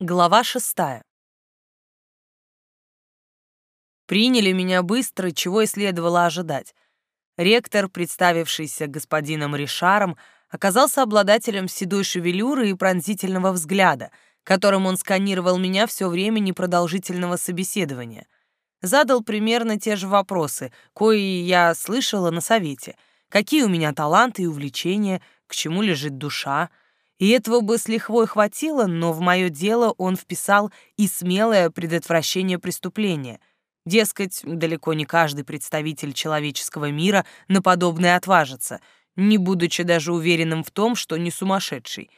Глава шестая. Приняли меня быстро, чего и следовало ожидать. Ректор, представившийся господином Ришаром, оказался обладателем седой шевелюры и пронзительного взгляда, которым он сканировал меня все время непродолжительного собеседования. Задал примерно те же вопросы, кои я слышала на совете. Какие у меня таланты и увлечения, к чему лежит душа — и этого бы с лихвой хватило, но в мое дело он вписал и смелое предотвращение преступления. Дескать, далеко не каждый представитель человеческого мира на подобное отважится, не будучи даже уверенным в том, что не сумасшедший.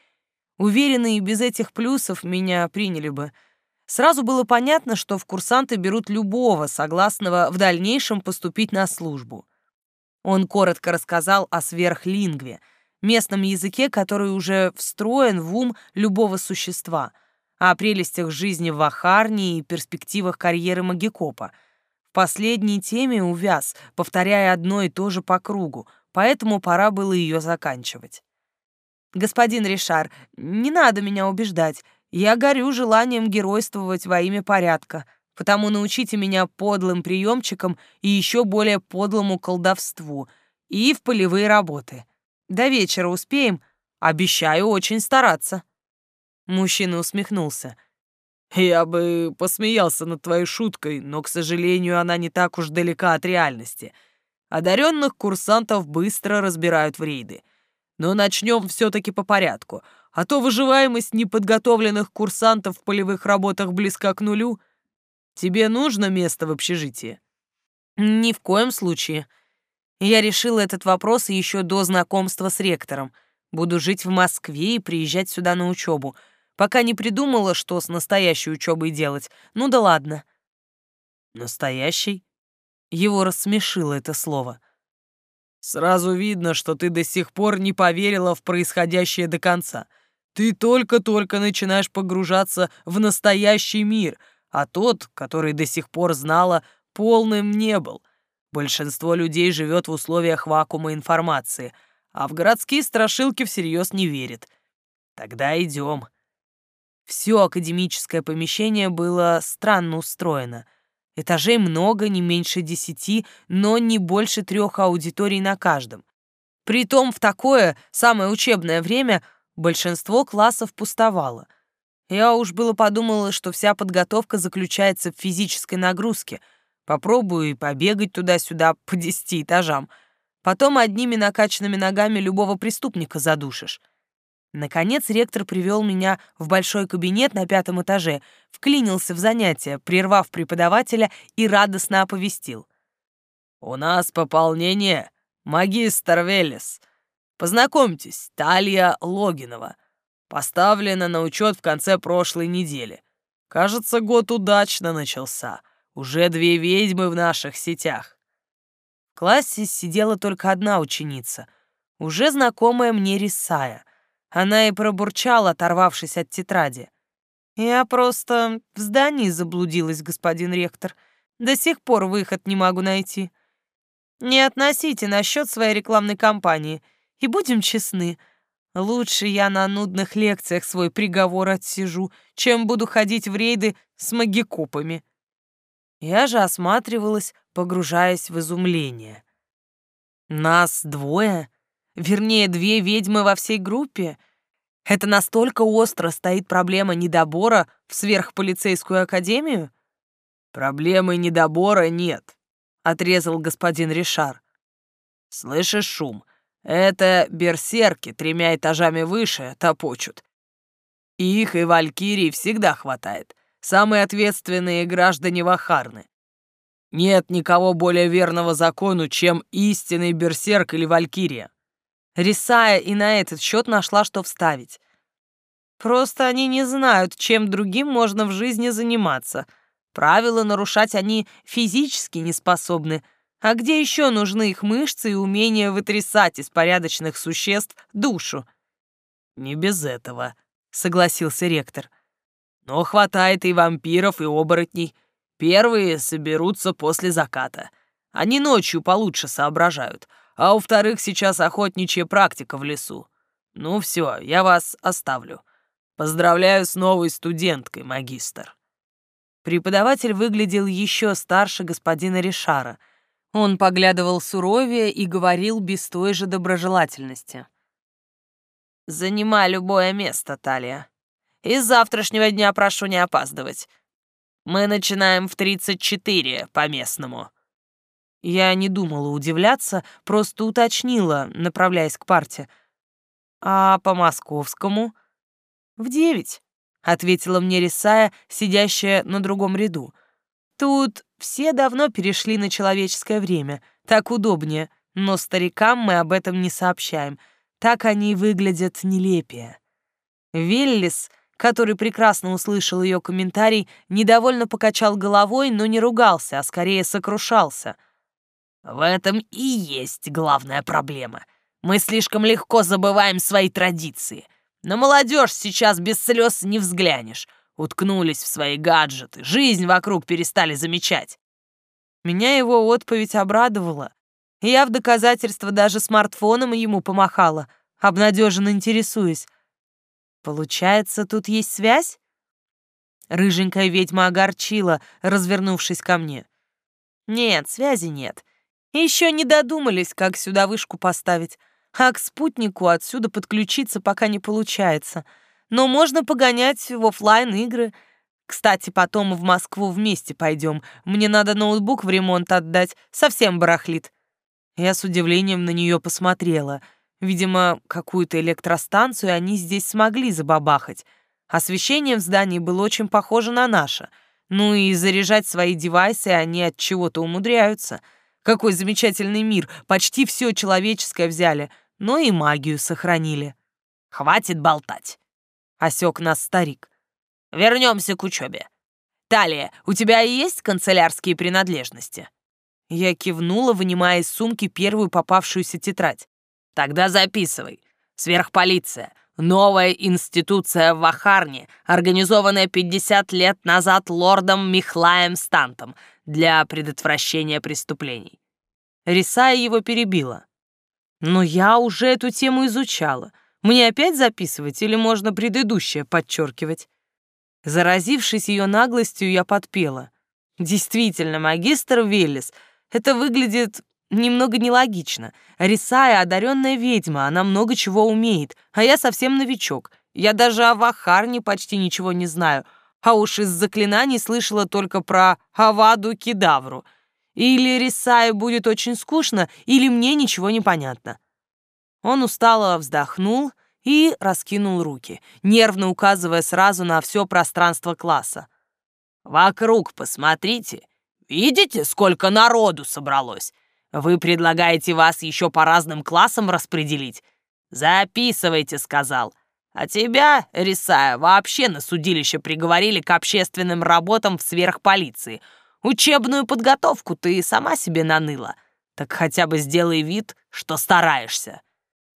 Уверенные без этих плюсов меня приняли бы. Сразу было понятно, что в курсанты берут любого, согласного в дальнейшем поступить на службу. Он коротко рассказал о сверхлингве — местном языке, который уже встроен в ум любого существа, о прелестях жизни в Ахарне и перспективах карьеры Магикопа. В последней теме увяз, повторяя одно и то же по кругу, поэтому пора было ее заканчивать. «Господин Ришар, не надо меня убеждать. Я горю желанием геройствовать во имя порядка, потому научите меня подлым приемчикам и еще более подлому колдовству и в полевые работы. До вечера успеем. Обещаю очень стараться». Мужчина усмехнулся. «Я бы посмеялся над твоей шуткой, но, к сожалению, она не так уж далека от реальности. Одаренных курсантов быстро разбирают в рейды. Но начнем все-таки по порядку, а то выживаемость неподготовленных курсантов в полевых работах близка к нулю. Тебе нужно место в общежитии?» «Ни в коем случае», я решила этот вопрос еще до знакомства с ректором. Буду жить в Москве и приезжать сюда на учебу, пока не придумала, что с настоящей учебой делать. Ну да ладно. Настоящий? Его рассмешило это слово. Сразу видно, что ты до сих пор не поверила в происходящее до конца. Ты только-только начинаешь погружаться в настоящий мир, а тот, который до сих пор знала, полным не был — Большинство людей живет в условиях вакуума информации, а в городские страшилки всерьез не верит. Тогда идем. Все академическое помещение было странно устроено. Этажей много, не меньше десяти, но не больше трех аудиторий на каждом. Притом в такое, самое учебное время, большинство классов пустовало. Я уж было подумала, что вся подготовка заключается в физической нагрузке — Попробую и побегать туда-сюда по десяти этажам. Потом одними накачанными ногами любого преступника задушишь. Наконец ректор привел меня в большой кабинет на пятом этаже, вклинился в занятие, прервав преподавателя и радостно оповестил. «У нас пополнение, магистр Велес. Познакомьтесь, Талия Логинова. Поставлена на учет в конце прошлой недели. Кажется, год удачно начался. Уже две ведьмы в наших сетях. В классе сидела только одна ученица, уже знакомая мне Рисая. Она и пробурчала, оторвавшись от тетради. «Я просто в здании заблудилась, господин ректор. До сих пор выход не могу найти. Не относите насчет своей рекламной кампании. И будем честны, лучше я на нудных лекциях свой приговор отсижу, чем буду ходить в рейды с магикопами». Я же осматривалась, погружаясь в изумление. Нас двое? Вернее, две ведьмы во всей группе? Это настолько остро стоит проблема недобора в сверхполицейскую академию? Проблемы недобора нет, отрезал господин Ришар. Слышишь шум? Это берсерки тремя этажами выше топочут. Их и валькирий всегда хватает самые ответственные граждане Вахарны. Нет никого более верного закону, чем истинный берсерк или валькирия. Рисая и на этот счет нашла, что вставить. Просто они не знают, чем другим можно в жизни заниматься. Правила нарушать они физически не способны. А где еще нужны их мышцы и умение вытрясать из порядочных существ душу? «Не без этого», — согласился ректор. Но хватает и вампиров, и оборотней. Первые соберутся после заката. Они ночью получше соображают, а у вторых сейчас охотничья практика в лесу. Ну все, я вас оставлю. Поздравляю с новой студенткой, магистр. Преподаватель выглядел еще старше господина Ришара. Он поглядывал суровее и говорил без той же доброжелательности. «Занимай любое место, Талия. И с завтрашнего дня прошу не опаздывать. Мы начинаем в 34 по местному». Я не думала удивляться, просто уточнила, направляясь к парте. «А по московскому?» «В девять», — ответила мне Рисая, сидящая на другом ряду. «Тут все давно перешли на человеческое время, так удобнее, но старикам мы об этом не сообщаем, так они выглядят нелепее». Веллис, который прекрасно услышал ее комментарий, недовольно покачал головой, но не ругался, а скорее сокрушался — в этом и есть главная проблема. Мы слишком легко забываем свои традиции. На молодежь сейчас без слез не взглянешь. Уткнулись в свои гаджеты, жизнь вокруг перестали замечать. Меня его отповедь обрадовала. Я в доказательство даже смартфоном ему помахала, обнадеженно интересуясь. Получается, тут есть связь? Рыженькая ведьма огорчила, развернувшись ко мне. Нет, связи нет. Еще не додумались, как сюда вышку поставить, а к спутнику отсюда подключиться пока не получается. Но можно погонять в офлайн игры. Кстати, потом в Москву вместе пойдем. Мне надо ноутбук в ремонт отдать, совсем барахлит. Я с удивлением на нее посмотрела. Видимо, какую-то электростанцию они здесь смогли забабахать. Освещение в здании было очень похоже на наше. Ну и заряжать свои девайсы они от чего-то умудряются — какой замечательный мир, почти все человеческое взяли, но и магию сохранили. Хватит болтать. Осек нас старик. Вернемся к учебе. Талия, у тебя есть канцелярские принадлежности? Я кивнула, вынимая из сумки первую попавшуюся тетрадь. Тогда записывай. Сверхполиция. Новая институция в Ахарне, организованная 50 лет назад лордом Михлаем Стантом для предотвращения преступлений. Рисая его перебила. «Но я уже эту тему изучала. Мне опять записывать или можно предыдущее подчеркивать?» Заразившись ее наглостью, я подпела. «Действительно, магистр Веллис, это выглядит немного нелогично. Рисая одаренная ведьма, она много чего умеет, а я совсем новичок. Я даже о Вахарне почти ничего не знаю, а уж из заклинаний слышала только про Аваду Кедавру. Или Рисае будет очень скучно, или мне ничего не понятно. Он устало вздохнул и раскинул руки, нервно указывая сразу на все пространство класса. «Вокруг посмотрите. Видите, сколько народу собралось? Вы предлагаете вас еще по разным классам распределить? Записывайте, сказал. А тебя, Рисая, вообще на судилище приговорили к общественным работам в сверхполиции. Учебную подготовку ты сама себе наныла. Так хотя бы сделай вид, что стараешься.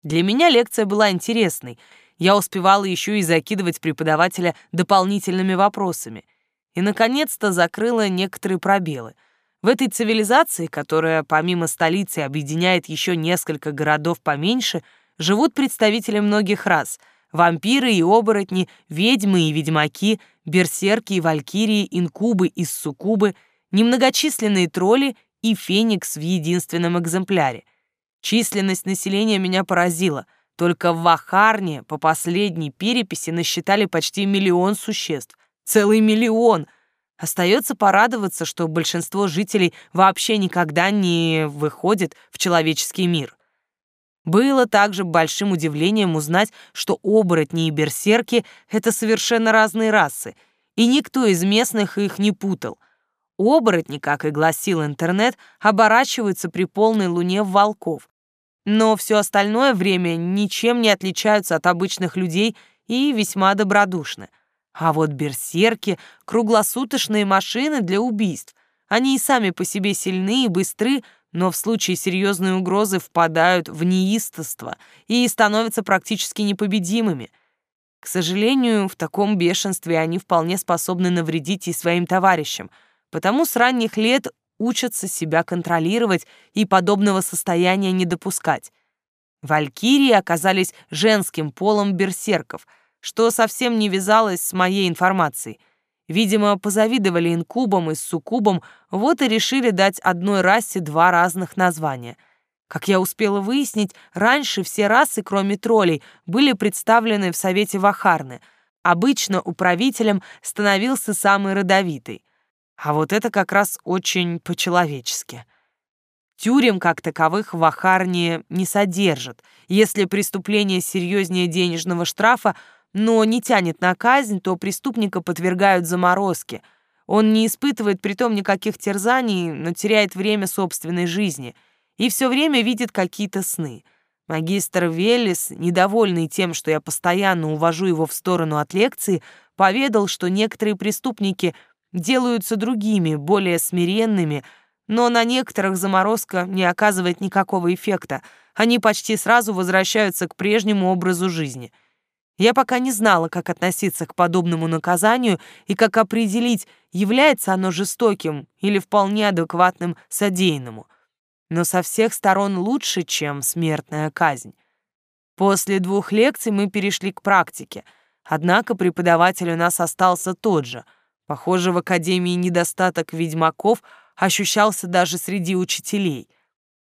Для меня лекция была интересной. Я успевала еще и закидывать преподавателя дополнительными вопросами. И, наконец-то, закрыла некоторые пробелы — в этой цивилизации, которая помимо столицы объединяет еще несколько городов поменьше, живут представители многих рас — вампиры и оборотни, ведьмы и ведьмаки, берсерки и валькирии, инкубы и суккубы, немногочисленные тролли и феникс в единственном экземпляре. Численность населения меня поразила. Только в Вахарне по последней переписи насчитали почти миллион существ. Целый миллион! Остается порадоваться, что большинство жителей вообще никогда не выходит в человеческий мир. Было также большим удивлением узнать, что оборотни и берсерки — это совершенно разные расы, и никто из местных их не путал. Оборотни, как и гласил интернет, оборачиваются при полной луне в волков, но все остальное время ничем не отличаются от обычных людей и весьма добродушны — а вот берсерки — круглосуточные машины для убийств. Они и сами по себе сильны и быстры, но в случае серьезной угрозы впадают в неистовство и становятся практически непобедимыми. К сожалению, в таком бешенстве они вполне способны навредить и своим товарищам, потому с ранних лет учатся себя контролировать и подобного состояния не допускать. Валькирии оказались женским полом берсерков — что совсем не вязалось с моей информацией. Видимо, позавидовали инкубам и суккубам, вот и решили дать одной расе два разных названия. Как я успела выяснить, раньше все расы, кроме троллей, были представлены в Совете Вахарны. Обычно управителем становился самый родовитый. А вот это как раз очень по-человечески. Тюрем как таковых в Ахарне не содержат. Если преступление серьезнее денежного штрафа, но не тянет на казнь, то преступника подвергают заморозке. Он не испытывает притом никаких терзаний, но теряет время собственной жизни и все время видит какие-то сны. Магистр Веллис, недовольный тем, что я постоянно увожу его в сторону от лекции, поведал, что некоторые преступники делаются другими, более смиренными, но на некоторых заморозка не оказывает никакого эффекта. Они почти сразу возвращаются к прежнему образу жизни. Я пока не знала, как относиться к подобному наказанию и как определить, является оно жестоким или вполне адекватным содеянному. Но со всех сторон лучше, чем смертная казнь. После двух лекций мы перешли к практике. Однако преподаватель у нас остался тот же. Похоже, в Академии недостаток ведьмаков — ощущался даже среди учителей.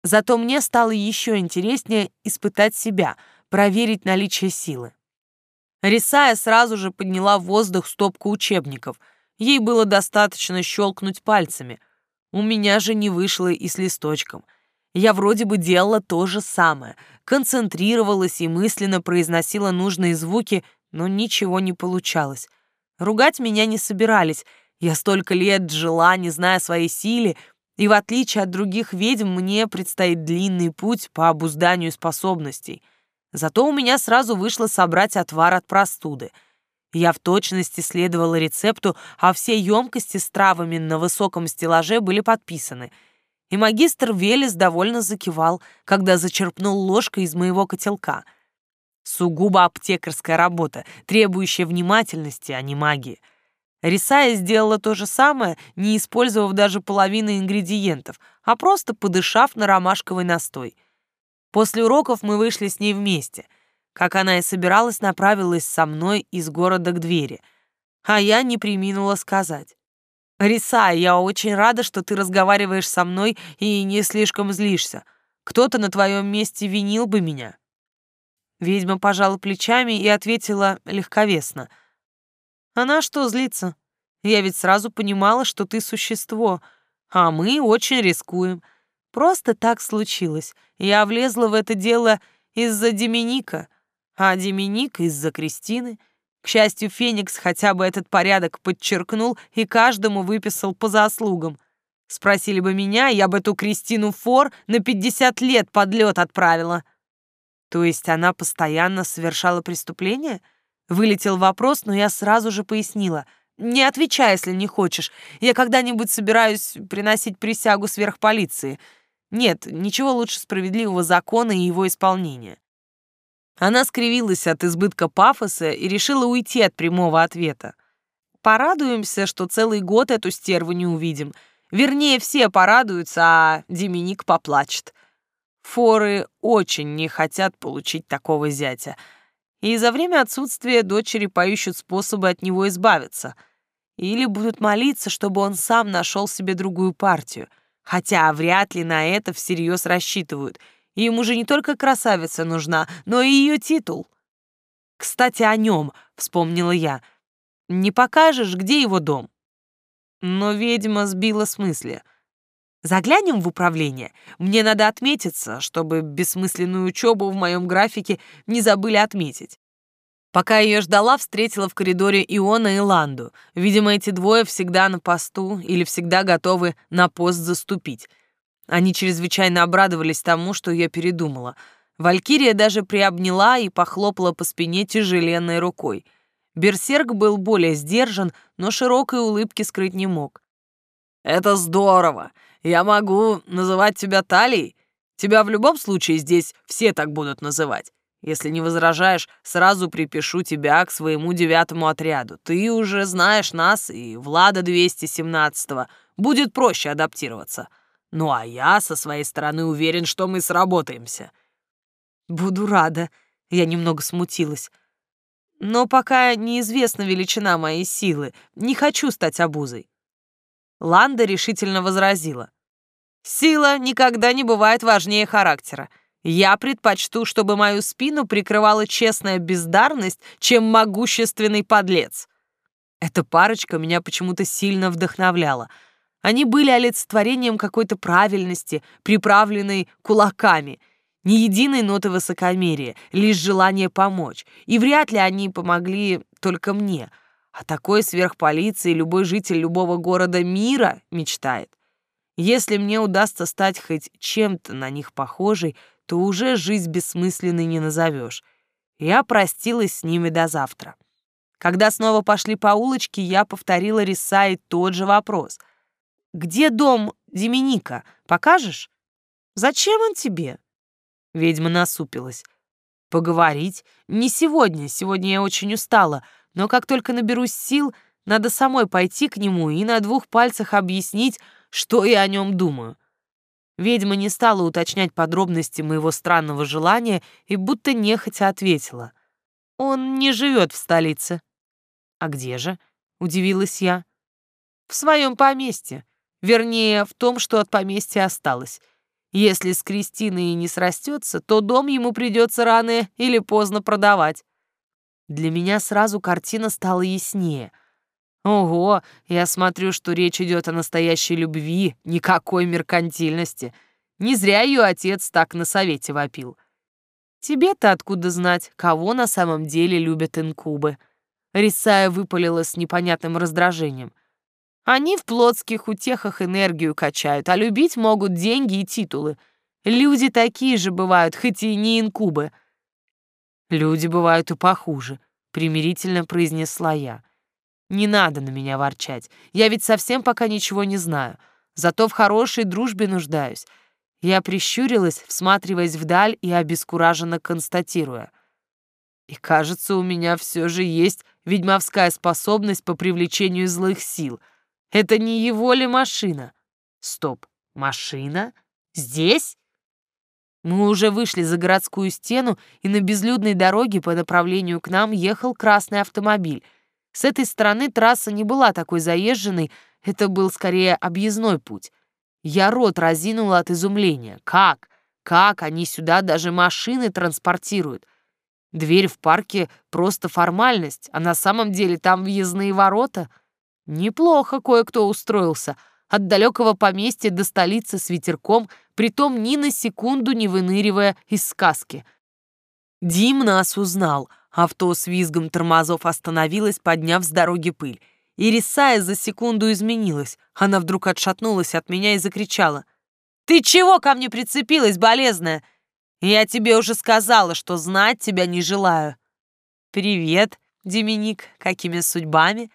Зато мне стало еще интереснее испытать себя, проверить наличие силы. Рисая сразу же подняла в воздух стопку учебников. Ей было достаточно щелкнуть пальцами. У меня же не вышло и с листочком. Я вроде бы делала то же самое, концентрировалась и мысленно произносила нужные звуки, но ничего не получалось. Ругать меня не собирались — я столько лет жила, не зная своей силе, и в отличие от других ведьм мне предстоит длинный путь по обузданию способностей. Зато у меня сразу вышло собрать отвар от простуды. Я в точности следовала рецепту, а все емкости с травами на высоком стеллаже были подписаны. И магистр Велес довольно закивал, когда зачерпнул ложкой из моего котелка. Сугубо аптекарская работа, требующая внимательности, а не магии. Рисая сделала то же самое, не использовав даже половины ингредиентов, а просто подышав на ромашковый настой. После уроков мы вышли с ней вместе. Как она и собиралась, направилась со мной из города к двери. А я не приминула сказать. «Риса, я очень рада, что ты разговариваешь со мной и не слишком злишься. Кто-то на твоем месте винил бы меня». Ведьма пожала плечами и ответила легковесно — она что, злится? Я ведь сразу понимала, что ты существо, а мы очень рискуем. Просто так случилось. Я влезла в это дело из-за Деминика, а Деминик из-за Кристины. К счастью, Феникс хотя бы этот порядок подчеркнул и каждому выписал по заслугам. Спросили бы меня, я бы эту Кристину Фор на 50 лет под лед отправила. То есть она постоянно совершала преступления? Вылетел вопрос, но я сразу же пояснила. «Не отвечай, если не хочешь. Я когда-нибудь собираюсь приносить присягу сверхполиции. Нет, ничего лучше справедливого закона и его исполнения». Она скривилась от избытка пафоса и решила уйти от прямого ответа. «Порадуемся, что целый год эту стерву не увидим. Вернее, все порадуются, а Деминик поплачет. Форы очень не хотят получить такого зятя» и за время отсутствия дочери поищут способы от него избавиться. Или будут молиться, чтобы он сам нашел себе другую партию. Хотя вряд ли на это всерьез рассчитывают. Ему же не только красавица нужна, но и ее титул. «Кстати, о нем», — вспомнила я. «Не покажешь, где его дом?» Но ведьма сбила с мысли. Заглянем в управление. Мне надо отметиться, чтобы бессмысленную учебу в моем графике не забыли отметить. Пока ее ждала, встретила в коридоре Иона и Ланду. Видимо, эти двое всегда на посту или всегда готовы на пост заступить. Они чрезвычайно обрадовались тому, что я передумала. Валькирия даже приобняла и похлопала по спине тяжеленной рукой. Берсерк был более сдержан, но широкой улыбки скрыть не мог. «Это здорово! Я могу называть тебя Талией. Тебя в любом случае здесь все так будут называть. Если не возражаешь, сразу припишу тебя к своему девятому отряду. Ты уже знаешь нас и Влада 217-го. Будет проще адаптироваться. Ну а я со своей стороны уверен, что мы сработаемся». «Буду рада». Я немного смутилась. Но пока неизвестна величина моей силы, не хочу стать обузой. Ланда решительно возразила. Сила никогда не бывает важнее характера. Я предпочту, чтобы мою спину прикрывала честная бездарность, чем могущественный подлец. Эта парочка меня почему-то сильно вдохновляла. Они были олицетворением какой-то правильности, приправленной кулаками — ни единой ноты высокомерия, лишь желание помочь. И вряд ли они помогли только мне. А такой сверхполиции любой житель любого города мира мечтает. Если мне удастся стать хоть чем-то на них похожей, то уже жизнь бессмысленной не назовешь. Я простилась с ними до завтра. Когда снова пошли по улочке, я повторила Рисай тот же вопрос. «Где дом Деминика? Покажешь?» «Зачем он тебе?» Ведьма насупилась. «Поговорить? Не сегодня, сегодня я очень устала, но как только наберусь сил, надо самой пойти к нему и на двух пальцах объяснить, что я о нем думаю». Ведьма не стала уточнять подробности моего странного желания и будто нехотя ответила. «Он не живет в столице». «А где же?» — удивилась я. «В своем поместье. Вернее, в том, что от поместья осталось. Если с Кристиной не срастется, то дом ему придется рано или поздно продавать. Для меня сразу картина стала яснее. Ого, я смотрю, что речь идет о настоящей любви, никакой меркантильности. Не зря ее отец так на совете вопил. Тебе-то откуда знать, кого на самом деле любят инкубы? Рисая выпалила с непонятным раздражением. Они в плотских утехах энергию качают, а любить могут деньги и титулы. Люди такие же бывают, хоть и не инкубы. Люди бывают и похуже, примирительно произнесла я. Не надо на меня ворчать. Я ведь совсем пока ничего не знаю. Зато в хорошей дружбе нуждаюсь. Я прищурилась, всматриваясь вдаль и обескураженно констатируя. И кажется, у меня все же есть ведьмовская способность по привлечению злых сил — это не его ли машина? Стоп, машина? Здесь? Мы уже вышли за городскую стену, и на безлюдной дороге по направлению к нам ехал красный автомобиль. С этой стороны трасса не была такой заезженной, это был скорее объездной путь. Я рот разинула от изумления. Как? Как они сюда даже машины транспортируют? Дверь в парке — просто формальность, а на самом деле там въездные ворота — Неплохо кое-кто устроился. От далекого поместья до столицы с ветерком, притом ни на секунду не выныривая из сказки. Дим нас узнал. Авто с визгом тормозов остановилось, подняв с дороги пыль. И Рисая за секунду изменилась. Она вдруг отшатнулась от меня и закричала. «Ты чего ко мне прицепилась, болезная? Я тебе уже сказала, что знать тебя не желаю». «Привет, Деминик, какими судьбами?»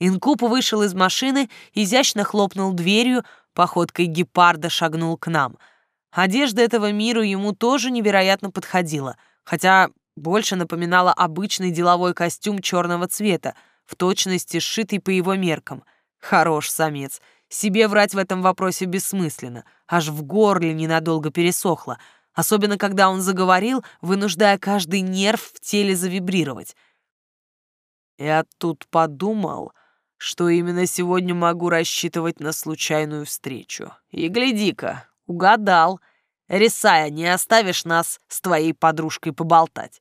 Инкуб вышел из машины, изящно хлопнул дверью, походкой гепарда шагнул к нам. Одежда этого мира ему тоже невероятно подходила, хотя больше напоминала обычный деловой костюм черного цвета, в точности сшитый по его меркам. Хорош самец. Себе врать в этом вопросе бессмысленно, аж в горле ненадолго пересохло, особенно когда он заговорил, вынуждая каждый нерв в теле завибрировать. «Я тут подумал», что именно сегодня могу рассчитывать на случайную встречу. И гляди-ка, угадал. Рисая, не оставишь нас с твоей подружкой поболтать.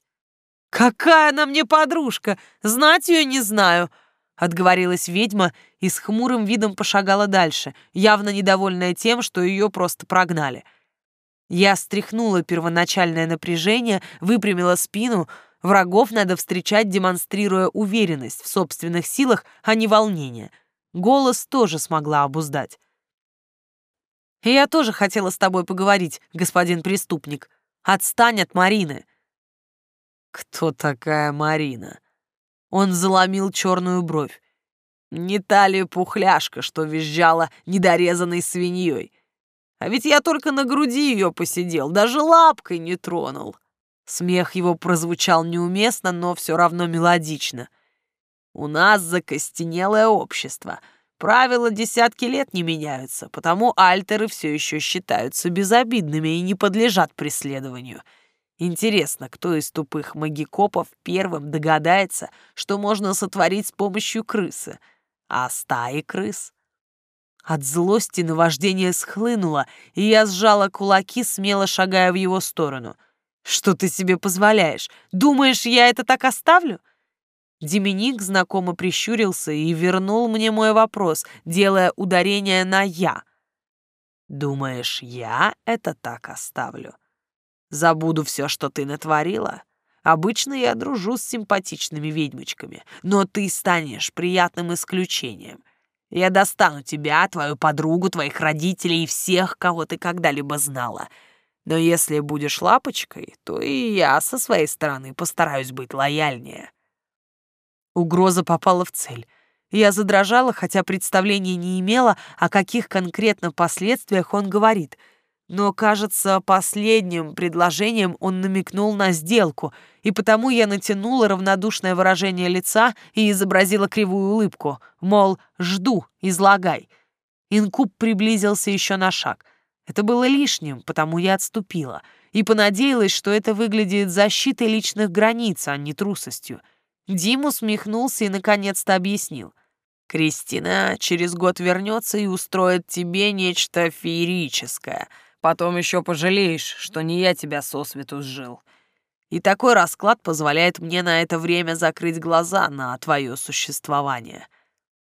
«Какая она мне подружка? Знать ее не знаю», — отговорилась ведьма и с хмурым видом пошагала дальше, явно недовольная тем, что ее просто прогнали. Я стряхнула первоначальное напряжение, выпрямила спину — Врагов надо встречать, демонстрируя уверенность в собственных силах, а не волнение. Голос тоже смогла обуздать. «Я тоже хотела с тобой поговорить, господин преступник. Отстань от Марины». «Кто такая Марина?» Он заломил черную бровь. «Не та ли пухляшка, что визжала недорезанной свиньей? А ведь я только на груди ее посидел, даже лапкой не тронул». Смех его прозвучал неуместно, но все равно мелодично. «У нас закостенелое общество. Правила десятки лет не меняются, потому альтеры все еще считаются безобидными и не подлежат преследованию. Интересно, кто из тупых магикопов первым догадается, что можно сотворить с помощью крысы? А стаи крыс? От злости наваждение схлынуло, и я сжала кулаки, смело шагая в его сторону. «Что ты себе позволяешь? Думаешь, я это так оставлю?» Деминик знакомо прищурился и вернул мне мой вопрос, делая ударение на «я». «Думаешь, я это так оставлю? Забуду все, что ты натворила?» Обычно я дружу с симпатичными ведьмочками, но ты станешь приятным исключением. Я достану тебя, твою подругу, твоих родителей и всех, кого ты когда-либо знала. Но если будешь лапочкой, то и я со своей стороны постараюсь быть лояльнее». Угроза попала в цель. Я задрожала, хотя представления не имела, о каких конкретно последствиях он говорит — но, кажется, последним предложением он намекнул на сделку, и потому я натянула равнодушное выражение лица и изобразила кривую улыбку, мол, жду, излагай. Инкуб приблизился еще на шаг. Это было лишним, потому я отступила, и понадеялась, что это выглядит защитой личных границ, а не трусостью. Дим усмехнулся и наконец-то объяснил. «Кристина через год вернется и устроит тебе нечто феерическое — Потом еще пожалеешь, что не я тебя сосвету сжил. И такой расклад позволяет мне на это время закрыть глаза на твое существование.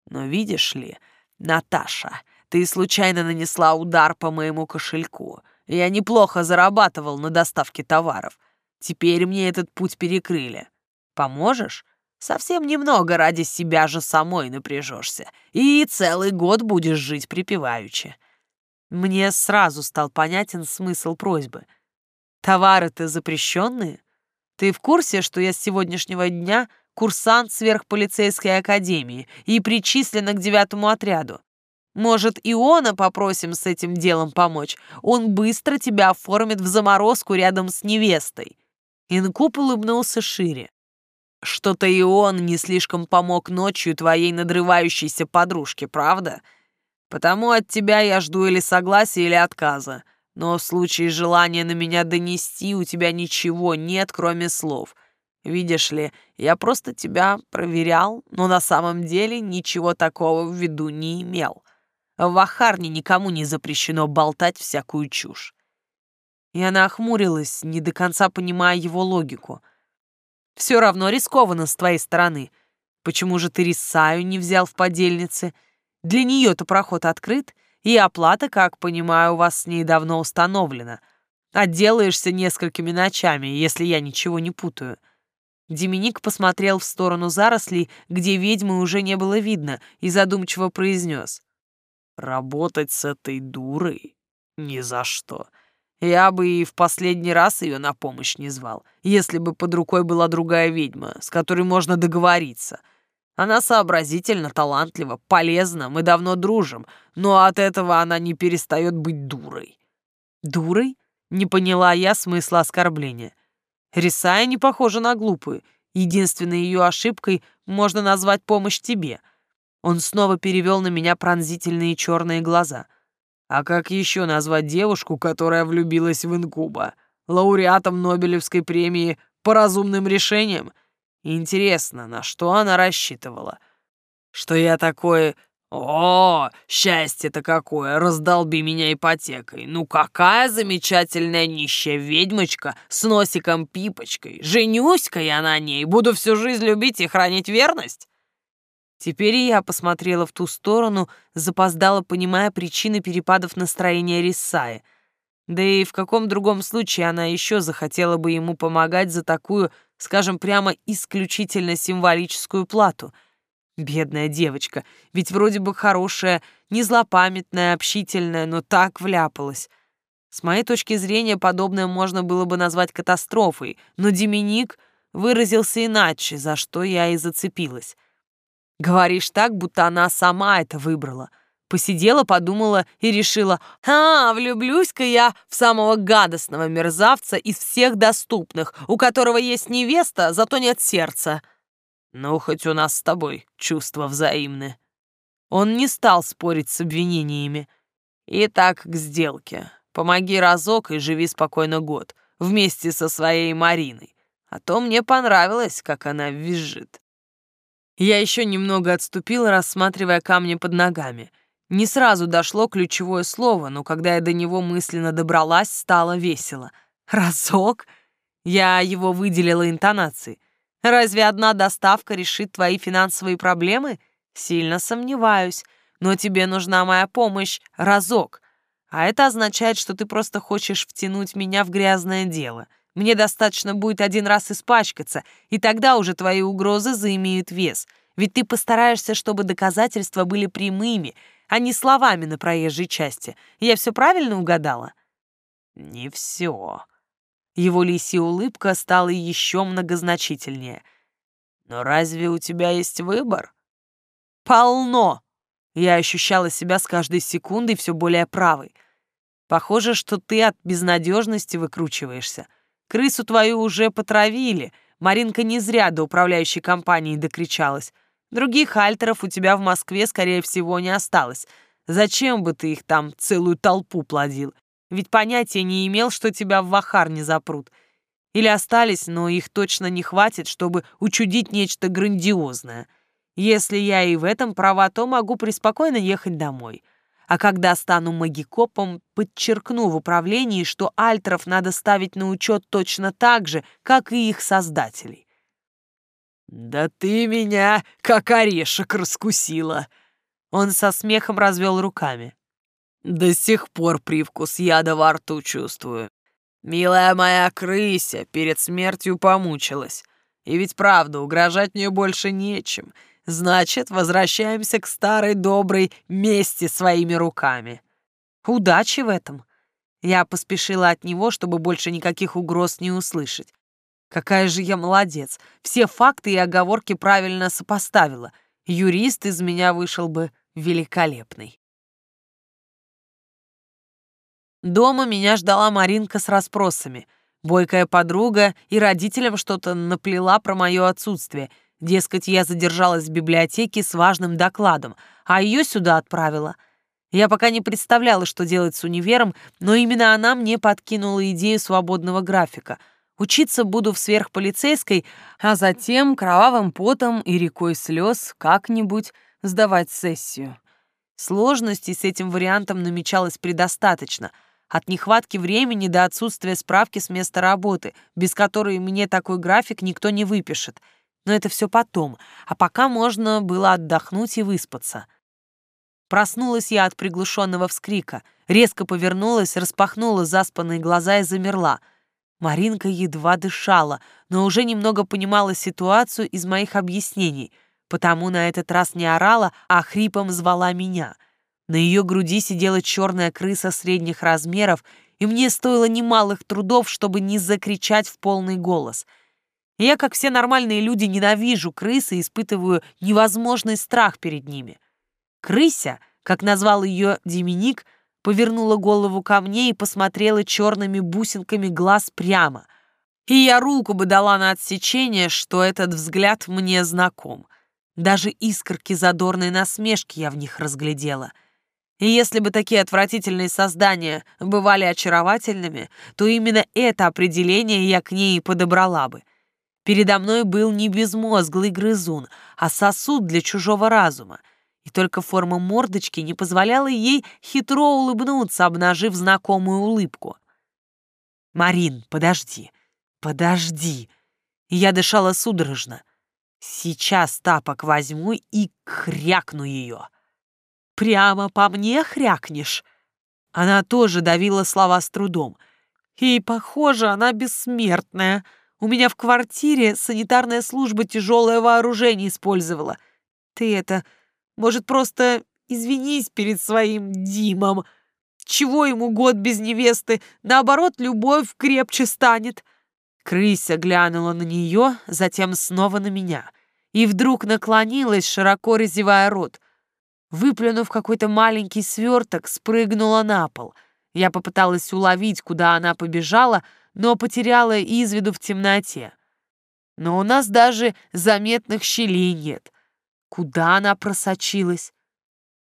Но видишь ли, Наташа, ты случайно нанесла удар по моему кошельку. Я неплохо зарабатывал на доставке товаров. Теперь мне этот путь перекрыли. Поможешь? Совсем немного ради себя же самой напряжешься. И целый год будешь жить припеваючи. Мне сразу стал понятен смысл просьбы. Товары-то запрещенные? Ты в курсе, что я с сегодняшнего дня курсант сверхполицейской академии и причислена к девятому отряду? Может, Иона попросим с этим делом помочь? Он быстро тебя оформит в заморозку рядом с невестой. Инкуб улыбнулся шире. Что-то и он не слишком помог ночью твоей надрывающейся подружке, правда? Потому от тебя я жду или согласия, или отказа. Но в случае желания на меня донести у тебя ничего нет, кроме слов. Видишь ли, я просто тебя проверял, но на самом деле ничего такого в виду не имел. В Вахарне никому не запрещено болтать всякую чушь. И она охмурилась, не до конца понимая его логику. «Все равно рискованно с твоей стороны. Почему же ты Рисаю не взял в подельницы?» Для нее-то проход открыт, и оплата, как понимаю, у вас с ней давно установлена. Отделаешься несколькими ночами, если я ничего не путаю». Деминик посмотрел в сторону зарослей, где ведьмы уже не было видно, и задумчиво произнес. «Работать с этой дурой? Ни за что. Я бы и в последний раз ее на помощь не звал, если бы под рукой была другая ведьма, с которой можно договориться». Она сообразительна, талантлива, полезна, мы давно дружим, но от этого она не перестает быть дурой». «Дурой?» — не поняла я смысла оскорбления. Рисая не похожа на глупую. Единственной ее ошибкой можно назвать помощь тебе. Он снова перевел на меня пронзительные черные глаза. А как еще назвать девушку, которая влюбилась в инкуба? Лауреатом Нобелевской премии по разумным решениям? Интересно, на что она рассчитывала? Что я такое... О, счастье-то какое, раздолби меня ипотекой. Ну какая замечательная нищая ведьмочка с носиком-пипочкой. Женюсь-ка я на ней, буду всю жизнь любить и хранить верность. Теперь я посмотрела в ту сторону, запоздала, понимая причины перепадов настроения Рисаи. Да и в каком другом случае она еще захотела бы ему помогать за такую скажем прямо, исключительно символическую плату. Бедная девочка, ведь вроде бы хорошая, не злопамятная, общительная, но так вляпалась. С моей точки зрения, подобное можно было бы назвать катастрофой, но Деминик выразился иначе, за что я и зацепилась. Говоришь так, будто она сама это выбрала — Посидела, подумала и решила, а, влюблюсь-ка я в самого гадостного мерзавца из всех доступных, у которого есть невеста, зато нет сердца. Ну, хоть у нас с тобой чувства взаимны. Он не стал спорить с обвинениями. Итак, к сделке. Помоги разок и живи спокойно год. вместе со своей Мариной. А то мне понравилось, как она визжит. Я еще немного отступил, рассматривая камни под ногами. Не сразу дошло ключевое слово, но когда я до него мысленно добралась, стало весело. «Разок?» Я его выделила интонацией. «Разве одна доставка решит твои финансовые проблемы?» «Сильно сомневаюсь, но тебе нужна моя помощь разок. А это означает, что ты просто хочешь втянуть меня в грязное дело. Мне достаточно будет один раз испачкаться, и тогда уже твои угрозы заимеют вес. Ведь ты постараешься, чтобы доказательства были прямыми, а не словами на проезжей части. Я все правильно угадала?» «Не все». Его лисья улыбка стала еще многозначительнее. «Но разве у тебя есть выбор?» «Полно!» Я ощущала себя с каждой секундой все более правой. Похоже, что ты от безнадежности выкручиваешься. Крысу твою уже потравили. Маринка не зря до управляющей компании докричалась. Других альтеров у тебя в Москве, скорее всего, не осталось. Зачем бы ты их там целую толпу плодил? Ведь понятия не имел, что тебя в Вахар не запрут. Или остались, но их точно не хватит, чтобы учудить нечто грандиозное. Если я и в этом права, то могу преспокойно ехать домой. А когда стану магикопом, подчеркну в управлении, что альтеров надо ставить на учет точно так же, как и их создателей. «Да ты меня как орешек раскусила!» Он со смехом развел руками. «До сих пор привкус яда во рту чувствую. Милая моя крыся перед смертью помучилась. И ведь правда, угрожать мне больше нечем. Значит, возвращаемся к старой доброй мести своими руками. Удачи в этом. Я поспешила от него, чтобы больше никаких угроз не услышать. Какая же я молодец. Все факты и оговорки правильно сопоставила. Юрист из меня вышел бы великолепный. Дома меня ждала Маринка с расспросами. Бойкая подруга и родителям что-то наплела про мое отсутствие — Дескать, я задержалась в библиотеке с важным докладом, а ее сюда отправила. Я пока не представляла, что делать с универом, но именно она мне подкинула идею свободного графика. Учиться буду в сверхполицейской, а затем кровавым потом и рекой слез как-нибудь сдавать сессию. Сложностей с этим вариантом намечалось предостаточно. От нехватки времени до отсутствия справки с места работы, без которой мне такой график никто не выпишет — но это все потом, а пока можно было отдохнуть и выспаться. Проснулась я от приглушенного вскрика, резко повернулась, распахнула заспанные глаза и замерла. Маринка едва дышала, но уже немного понимала ситуацию из моих объяснений, потому на этот раз не орала, а хрипом звала меня. На ее груди сидела черная крыса средних размеров, и мне стоило немалых трудов, чтобы не закричать в полный голос — я, как все нормальные люди, ненавижу крыс и испытываю невозможный страх перед ними. Крыся, как назвал ее Деминик, повернула голову ко мне и посмотрела черными бусинками глаз прямо. И я руку бы дала на отсечение, что этот взгляд мне знаком. Даже искорки задорной насмешки я в них разглядела. И если бы такие отвратительные создания бывали очаровательными, то именно это определение я к ней и подобрала бы — Передо мной был не безмозглый грызун, а сосуд для чужого разума. И только форма мордочки не позволяла ей хитро улыбнуться, обнажив знакомую улыбку. «Марин, подожди, подожди!» я дышала судорожно. «Сейчас тапок возьму и хрякну ее». «Прямо по мне хрякнешь?» Она тоже давила слова с трудом. «И, похоже, она бессмертная», у меня в квартире санитарная служба тяжелое вооружение использовала. Ты это, может, просто извинись перед своим Димом. Чего ему год без невесты? Наоборот, любовь крепче станет». Крыся глянула на нее, затем снова на меня. И вдруг наклонилась, широко разевая рот. Выплюнув какой-то маленький сверток, спрыгнула на пол. Я попыталась уловить, куда она побежала — но потеряла из виду в темноте. Но у нас даже заметных щелей нет. Куда она просочилась?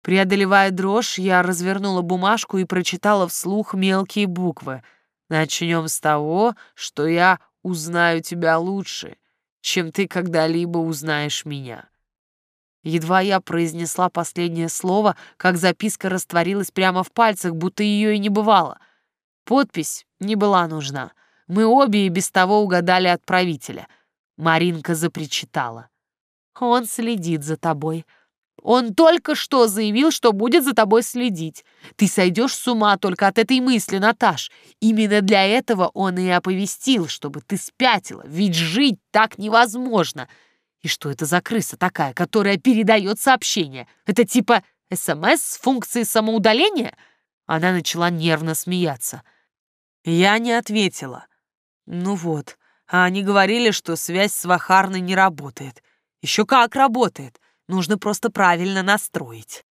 Преодолевая дрожь, я развернула бумажку и прочитала вслух мелкие буквы. Начнем с того, что я узнаю тебя лучше, чем ты когда-либо узнаешь меня. Едва я произнесла последнее слово, как записка растворилась прямо в пальцах, будто ее и не бывало. Подпись не была нужна. Мы обе и без того угадали отправителя. Маринка запричитала. «Он следит за тобой. Он только что заявил, что будет за тобой следить. Ты сойдешь с ума только от этой мысли, Наташ. Именно для этого он и оповестил, чтобы ты спятила, ведь жить так невозможно». И что это за крыса такая, которая передает сообщение? Это типа СМС с функцией самоудаления? Она начала нервно смеяться. Я не ответила. Ну вот, а они говорили, что связь с Вахарной не работает. Еще как работает. Нужно просто правильно настроить.